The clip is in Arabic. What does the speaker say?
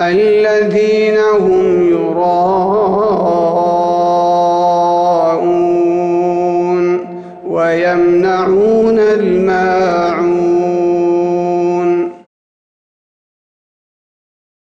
الذين هم يراءون ويمنعون الماعون